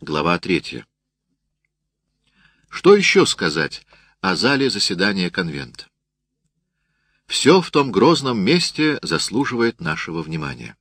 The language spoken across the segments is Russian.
Глава третья. Что еще сказать о зале заседания конвента? Все в том грозном месте заслуживает нашего внимания.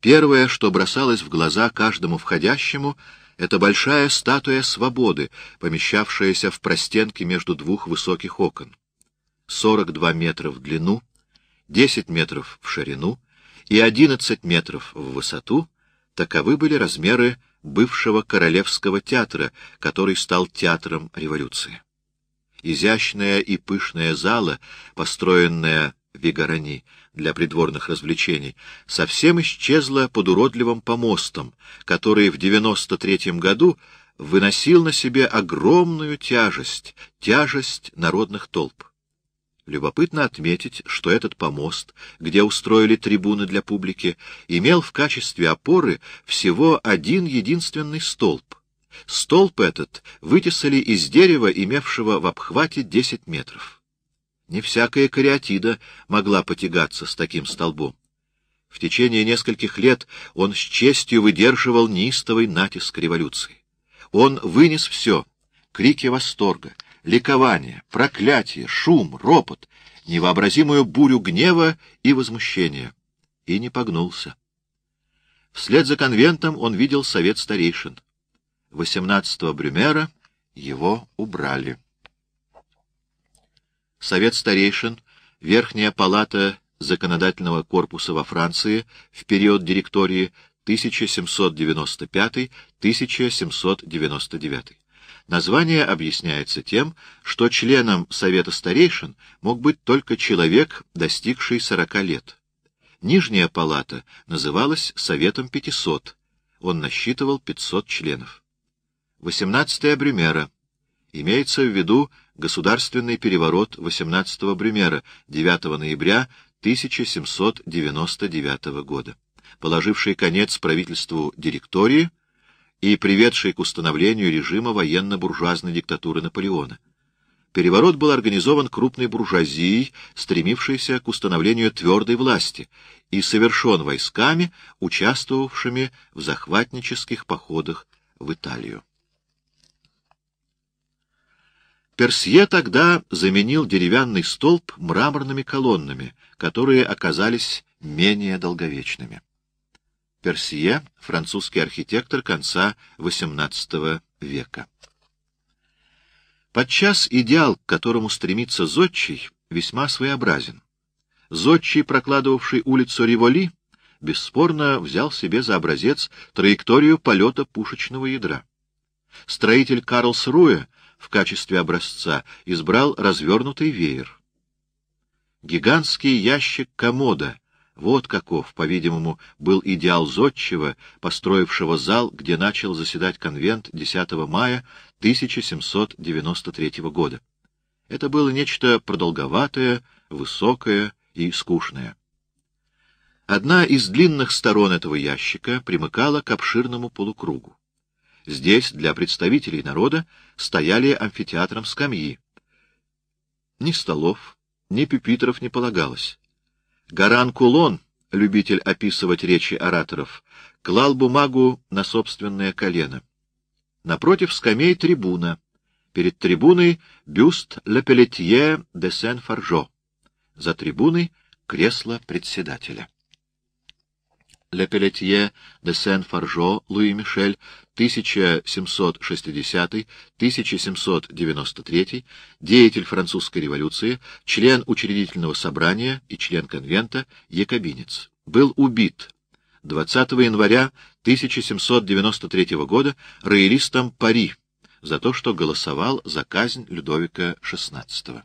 Первое, что бросалось в глаза каждому входящему, это большая статуя свободы, помещавшаяся в простенке между двух высоких окон. 42 метра в длину, 10 метров в ширину и 11 метров в высоту — таковы были размеры бывшего Королевского театра, который стал театром революции. Изящная и пышная зала, построенная Вигарани для придворных развлечений, совсем исчезла под уродливым помостом, который в 93 году выносил на себе огромную тяжесть, тяжесть народных толп. Любопытно отметить, что этот помост, где устроили трибуны для публики, имел в качестве опоры всего один единственный столб. Столб этот вытесали из дерева, имевшего в обхвате 10 метров. Не всякая кариатида могла потягаться с таким столбом. В течение нескольких лет он с честью выдерживал неистовый натиск революции. Он вынес все — крики восторга, ликование, проклятие, шум, ропот, невообразимую бурю гнева и возмущения. И не погнулся. Вслед за конвентом он видел совет старейшин. 18 Брюмера его убрали. Совет старейшин, Верхняя палата законодательного корпуса во Франции в период директории 1795-1799. Название объясняется тем, что членом Совета старейшин мог быть только человек, достигший сорока лет. Нижняя палата называлась Советом 500, он насчитывал 500 членов. 18 Брюмера. Имеется в виду государственный переворот 18 Брюмера 9 ноября 1799 года, положивший конец правительству директории, и приведший к установлению режима военно-буржуазной диктатуры Наполеона. Переворот был организован крупной буржуазией, стремившейся к установлению твердой власти, и совершен войсками, участвовавшими в захватнических походах в Италию. Персье тогда заменил деревянный столб мраморными колоннами, которые оказались менее долговечными. Персье, французский архитектор конца XVIII века. Подчас идеал, к которому стремится Зодчий, весьма своеобразен. Зодчий, прокладывавший улицу Риволи, бесспорно взял себе за образец траекторию полета пушечного ядра. Строитель Карлсруэ в качестве образца избрал развернутый веер. Гигантский ящик комода — вот каков, по-видимому, был идеал зодчего, построившего зал, где начал заседать конвент 10 мая 1793 года. Это было нечто продолговатое, высокое и скучное. Одна из длинных сторон этого ящика примыкала к обширному полукругу. Здесь для представителей народа стояли амфитеатром скамьи. Ни столов, ни пюпитров не полагалось. Гаран Кулон, любитель описывать речи ораторов, клал бумагу на собственное колено. Напротив скамей трибуна. Перед трибуной бюст Лепелетье де Сен-Фаржо. За трибуной кресло председателя. Ле Пелетье де Сен-Фаржо Луи Мишель 1760-1793, деятель французской революции, член учредительного собрания и член конвента, якобинец. Был убит 20 января 1793 года роялистом Пари за то, что голосовал за казнь Людовика XVI.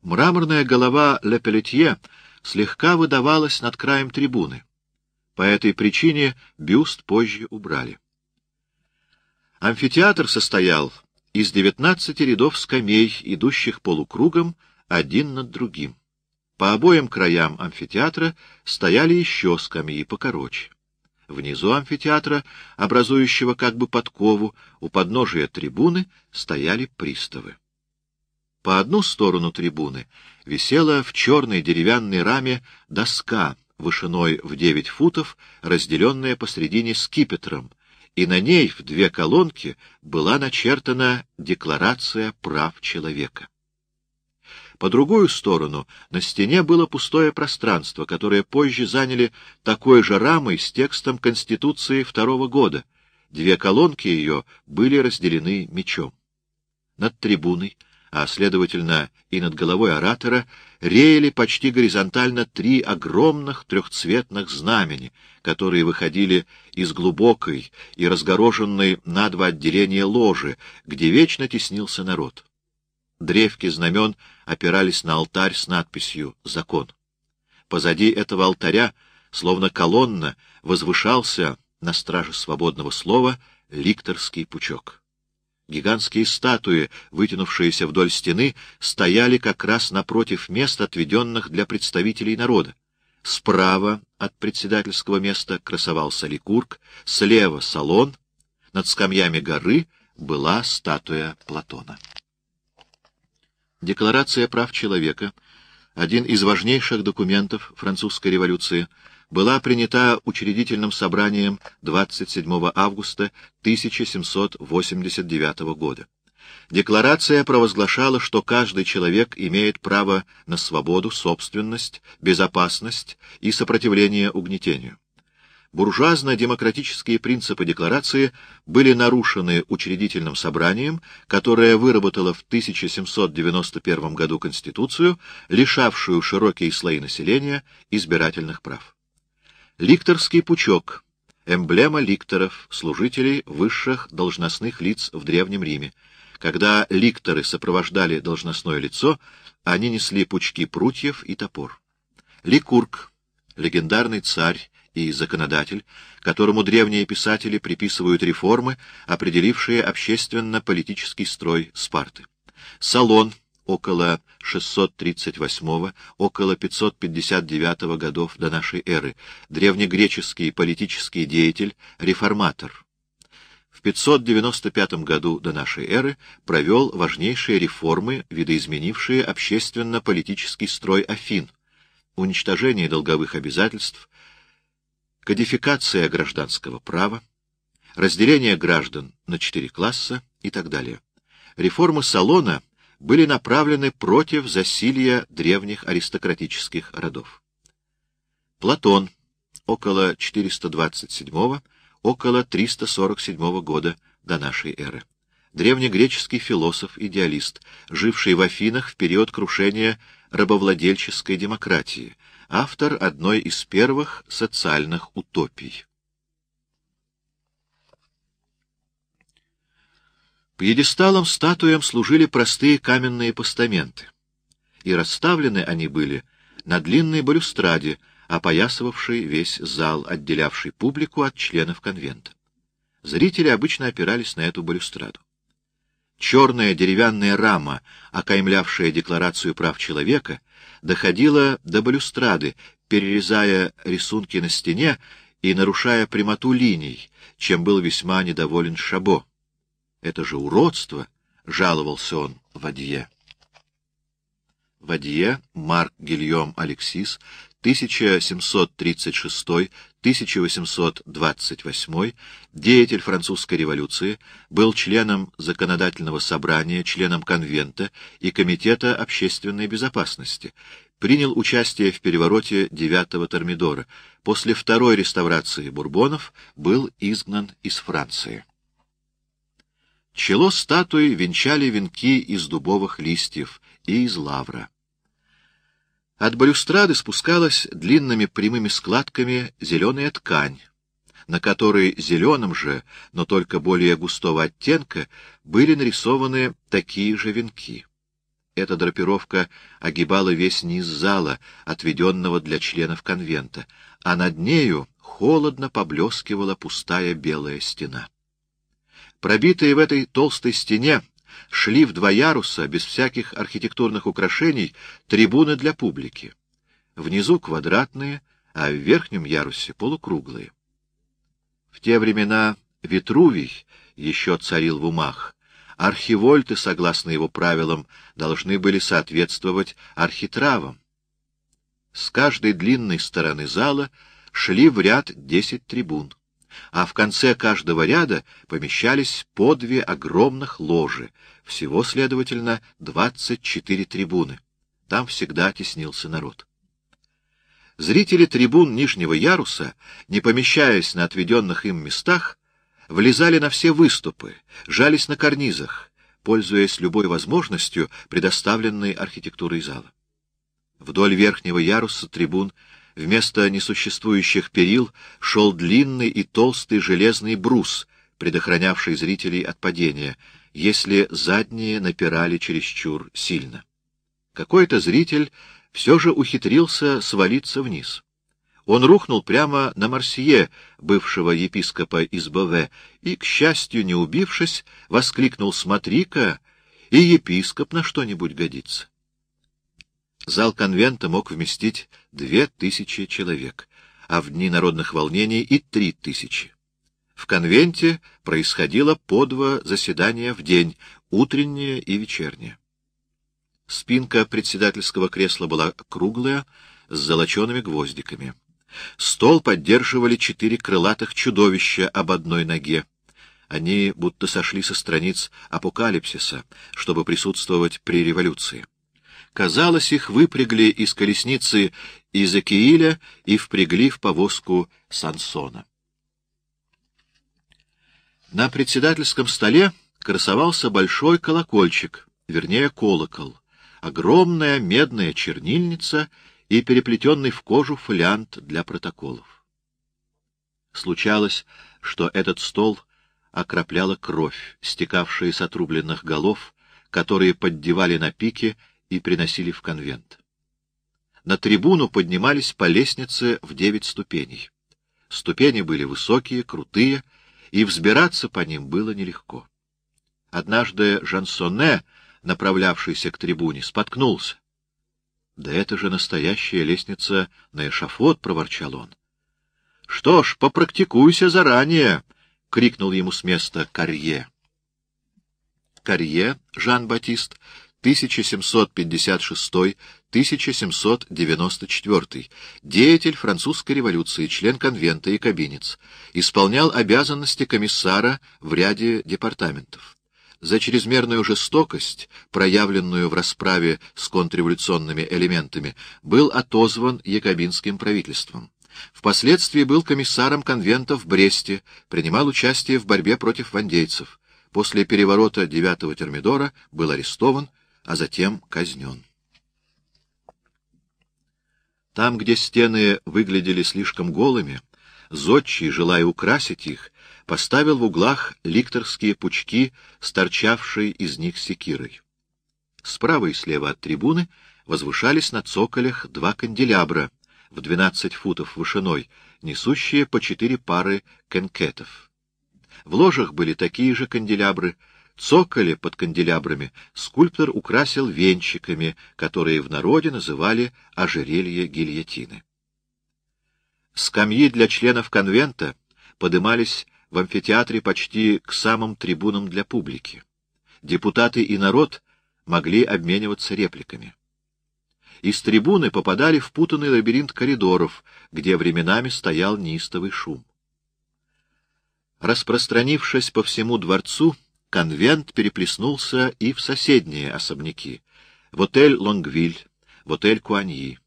Мраморная голова Ле Пелетье слегка выдавалась над краем трибуны. По этой причине бюст позже убрали. Амфитеатр состоял из девятнадцати рядов скамей, идущих полукругом один над другим. По обоим краям амфитеатра стояли еще скамьи покороче. Внизу амфитеатра, образующего как бы подкову, у подножия трибуны стояли приставы. По одну сторону трибуны висела в черной деревянной раме доска вышиной в девять футов, разделенная посредине скипетром, и на ней в две колонки была начертана Декларация прав человека. По другую сторону на стене было пустое пространство, которое позже заняли такой же рамой с текстом Конституции второго года. Две колонки ее были разделены мечом. Над трибуной, а, следовательно, и над головой оратора, реяли почти горизонтально три огромных трехцветных знамени, которые выходили из глубокой и разгороженной на два отделения ложи, где вечно теснился народ. Древки знамен опирались на алтарь с надписью «Закон». Позади этого алтаря, словно колонна, возвышался на страже свободного слова ликторский пучок. Гигантские статуи, вытянувшиеся вдоль стены, стояли как раз напротив мест, отведенных для представителей народа. Справа от председательского места красовался Ликург, слева — салон, над скамьями горы была статуя Платона. Декларация прав человека, один из важнейших документов французской революции, была принята учредительным собранием 27 августа 1789 года. Декларация провозглашала, что каждый человек имеет право на свободу, собственность, безопасность и сопротивление угнетению буржуазно-демократические принципы декларации были нарушены учредительным собранием, которое выработало в 1791 году Конституцию, лишавшую широкие слои населения избирательных прав. Ликторский пучок — эмблема ликторов, служителей высших должностных лиц в Древнем Риме. Когда ликторы сопровождали должностное лицо, они несли пучки прутьев и топор. Ликург — легендарный царь, и законодатель, которому древние писатели приписывают реформы, определившие общественно-политический строй Спарты. Салон около 638 около 559 годов до нашей эры, древнегреческий политический деятель, реформатор. В 595 году до нашей эры провел важнейшие реформы, видоизменившие общественно-политический строй Афин, уничтожение долговых обязательств, кодификация гражданского права, разделение граждан на четыре класса и так далее. Реформы Салона были направлены против засилья древних аристократических родов. Платон, около 427 около 347 года до нашей эры. Древнегреческий философ-идеалист, живший в Афинах в период крушения рабовладельческой демократии, автор одной из первых социальных утопий. Пьедесталом-статуям служили простые каменные постаменты, и расставлены они были на длинной балюстраде, опоясывавшей весь зал, отделявший публику от членов конвента. Зрители обычно опирались на эту балюстраду. Черная деревянная рама, окаймлявшая Декларацию прав человека, доходила до балюстрады, перерезая рисунки на стене и нарушая прямоту линий, чем был весьма недоволен Шабо. «Это же уродство!» — жаловался он Вадье. Вадье Марк Гильем Алексис 1736-1828, деятель французской революции, был членом законодательного собрания, членом конвента и комитета общественной безопасности, принял участие в перевороте девятого Термидора, после второй реставрации бурбонов был изгнан из Франции. Чело статуи венчали венки из дубовых листьев и из лавра. От балюстрады спускалась длинными прямыми складками зеленая ткань, на которой зеленым же, но только более густого оттенка, были нарисованы такие же венки. Эта драпировка огибала весь низ зала, отведенного для членов конвента, а над нею холодно поблескивала пустая белая стена. Пробитые в этой толстой стене шли в два яруса, без всяких архитектурных украшений, трибуны для публики. Внизу квадратные, а в верхнем ярусе полукруглые. В те времена Витрувий еще царил в умах. С каждой длинной стороны зала шли в ряд десять трибун, а в конце каждого ряда помещались по две огромных ложи, всего, следовательно, двадцать четыре трибуны. Там всегда теснился народ. Зрители трибун нижнего яруса, не помещаясь на отведенных им местах, влезали на все выступы, жались на карнизах, пользуясь любой возможностью, предоставленной архитектурой зала. Вдоль верхнего яруса трибун вместо несуществующих перил шел длинный и толстый железный брус, предохранявший зрителей от падения, если задние напирали чересчур сильно. Какой-то зритель все же ухитрился свалиться вниз. Он рухнул прямо на Марсье, бывшего епископа из Бове, и, к счастью, не убившись, воскликнул «Смотри-ка, и епископ на что-нибудь годится». Зал конвента мог вместить две тысячи человек, а в дни народных волнений и три тысячи. В конвенте происходило по два заседания в день, утреннее и вечернее. Спинка председательского кресла была круглая, с золочеными гвоздиками. Стол поддерживали четыре крылатых чудовища об одной ноге. Они будто сошли со страниц апокалипсиса, чтобы присутствовать при революции. Казалось, их выпрягли из колесницы Изекииля и впрягли в повозку Сансона. На председательском столе красовался большой колокольчик, вернее, колокол, огромная медная чернильница и переплетенный в кожу фолиант для протоколов. Случалось, что этот стол окропляла кровь, стекавшая с отрубленных голов, которые поддевали на пике и приносили в конвент. На трибуну поднимались по лестнице в девять ступеней. Ступени были высокие, крутые, и взбираться по ним было нелегко. Однажды Жансоне, направлявшийся к трибуне, споткнулся. — Да это же настоящая лестница на эшафот, — проворчал он. — Что ж, попрактикуйся заранее, — крикнул ему с места Карье. Карье, Жан-Батист, 1756-1794, деятель французской революции, член конвента и кабинец, исполнял обязанности комиссара в ряде департаментов. За чрезмерную жестокость, проявленную в расправе с контрреволюционными элементами, был отозван якобинским правительством. Впоследствии был комиссаром конвента в Бресте, принимал участие в борьбе против вандейцев. После переворота 9-го Термидора был арестован, а затем казнен. Там, где стены выглядели слишком голыми, Зодчий, желая украсить их, поставил в углах ликторские пучки, сторчавшие из них секирой. Справа и слева от трибуны возвышались на цоколях два канделябра в двенадцать футов вышиной, несущие по четыре пары кенкетов. В ложах были такие же канделябры, Цоколи под канделябрами скульптор украсил венчиками, которые в народе называли ожерелье гильотины. Скамьи для членов конвента подымались в амфитеатре почти к самым трибунам для публики. Депутаты и народ могли обмениваться репликами. Из трибуны попадали в путанный лабиринт коридоров, где временами стоял неистовый шум. Распространившись по всему дворцу, конвент переплеснулся и в соседние особняки, в отель Лонгвиль, в отель Куаньи.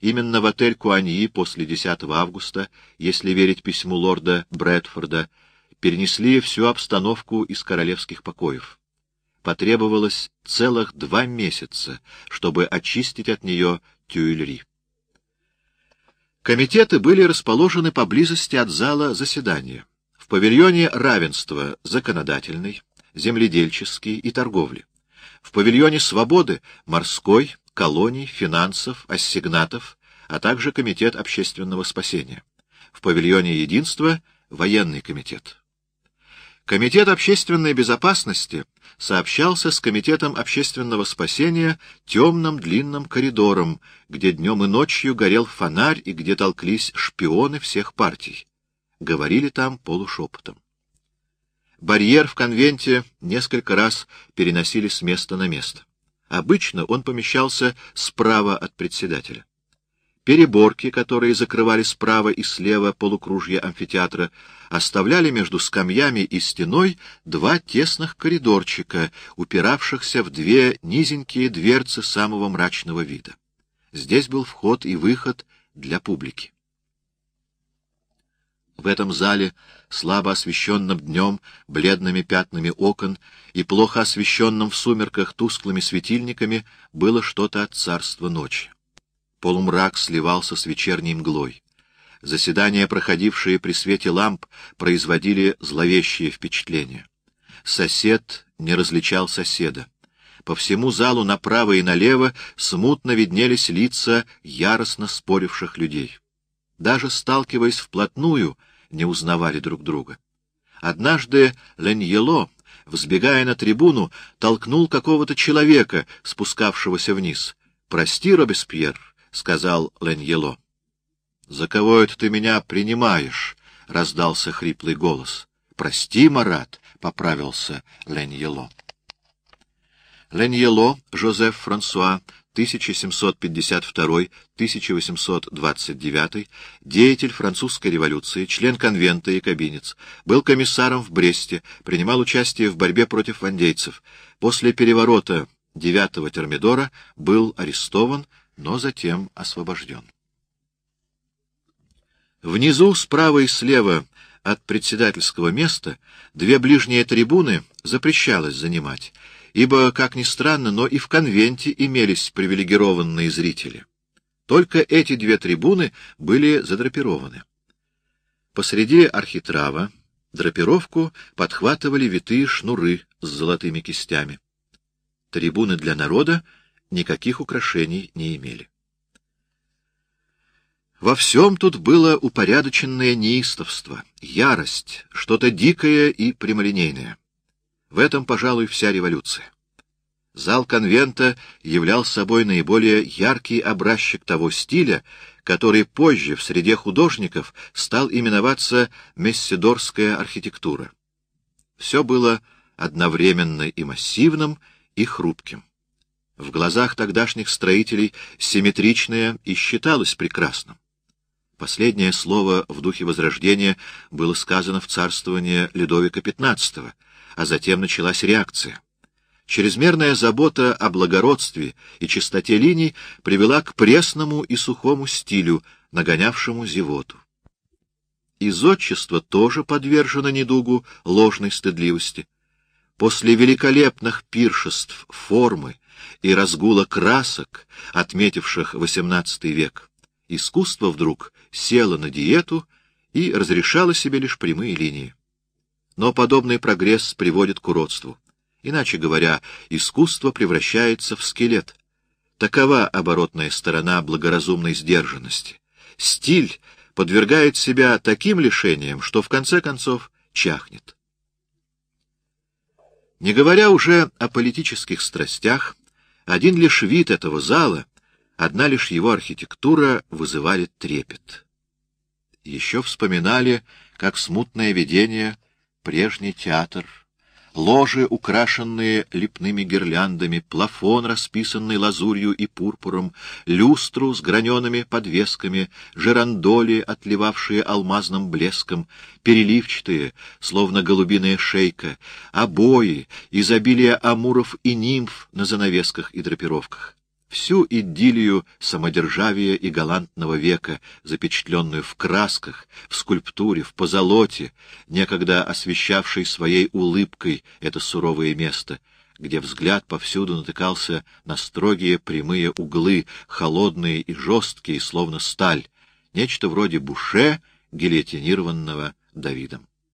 Именно в отель Куаньи после 10 августа, если верить письму лорда Брэдфорда, перенесли всю обстановку из королевских покоев. Потребовалось целых два месяца, чтобы очистить от нее Тюильри. Комитеты были расположены поблизости от зала заседания павильоне равенства законодательной, земледельческий и торговли, в павильоне свободы морской, колоний, финансов, ассигнатов, а также комитет общественного спасения, в павильоне единства военный комитет. Комитет общественной безопасности сообщался с Комитетом общественного спасения темным длинным коридором, где днем и ночью горел фонарь и где толклись шпионы всех партий говорили там полушепотом. Барьер в конвенте несколько раз переносили с места на место. Обычно он помещался справа от председателя. Переборки, которые закрывали справа и слева полукружья амфитеатра, оставляли между скамьями и стеной два тесных коридорчика, упиравшихся в две низенькие дверцы самого мрачного вида. Здесь был вход и выход для публики. В этом зале, слабо освещенном днем, бледными пятнами окон и плохо освещенном в сумерках тусклыми светильниками, было что-то от царства ночи. Полумрак сливался с вечерней мглой. Заседания, проходившие при свете ламп, производили зловещее впечатление. Сосед не различал соседа. По всему залу направо и налево смутно виднелись лица яростно споривших людей. Даже сталкиваясь вплотную, не узнавали друг друга. Однажды Леньело, взбегая на трибуну, толкнул какого-то человека, спускавшегося вниз. «Прости, Робеспьер», — сказал Леньело. «За кого это ты меня принимаешь?» — раздался хриплый голос. «Прости, Марат», — поправился Леньело. Леньело Жозеф Франсуа 1752-1829, деятель французской революции, член конвента и кабинец, был комиссаром в Бресте, принимал участие в борьбе против вандейцев. После переворота 9-го Термидора был арестован, но затем освобожден. Внизу, справа и слева от председательского места, две ближние трибуны запрещалось занимать, ибо, как ни странно, но и в конвенте имелись привилегированные зрители. Только эти две трибуны были задрапированы. Посреди архитрава драпировку подхватывали витые шнуры с золотыми кистями. Трибуны для народа никаких украшений не имели. Во всем тут было упорядоченное неистовство, ярость, что-то дикое и прямолинейное. В этом, пожалуй, вся революция. Зал конвента являл собой наиболее яркий образчик того стиля, который позже в среде художников стал именоваться мессидорская архитектура. Все было одновременно и массивным, и хрупким. В глазах тогдашних строителей симметричное и считалось прекрасным. Последнее слово в духе Возрождения было сказано в царствование Людовика XV, а затем началась реакция. Чрезмерная забота о благородстве и чистоте линий привела к пресному и сухому стилю, нагонявшему зевоту. Изотчество тоже подвержено недугу ложной стыдливости. После великолепных пиршеств формы и разгула красок, отметивших XVIII век, искусство вдруг село на диету и разрешало себе лишь прямые линии. Но подобный прогресс приводит к уродству. Иначе говоря, искусство превращается в скелет. Такова оборотная сторона благоразумной сдержанности. Стиль подвергает себя таким лишениям, что в конце концов чахнет. Не говоря уже о политических страстях, один лишь вид этого зала, одна лишь его архитектура вызывали трепет. Еще вспоминали, как смутное видение — прежний театр, ложи, украшенные лепными гирляндами, плафон, расписанный лазурью и пурпуром, люстру с гранеными подвесками, жерандоли, отливавшие алмазным блеском, переливчатые, словно голубиная шейка, обои, изобилие амуров и нимф на занавесках и драпировках всю идиллию самодержавия и галантного века, запечатленную в красках, в скульптуре, в позолоте, некогда освещавшей своей улыбкой это суровое место, где взгляд повсюду натыкался на строгие прямые углы, холодные и жесткие, словно сталь, нечто вроде буше, гильотинированного Давидом.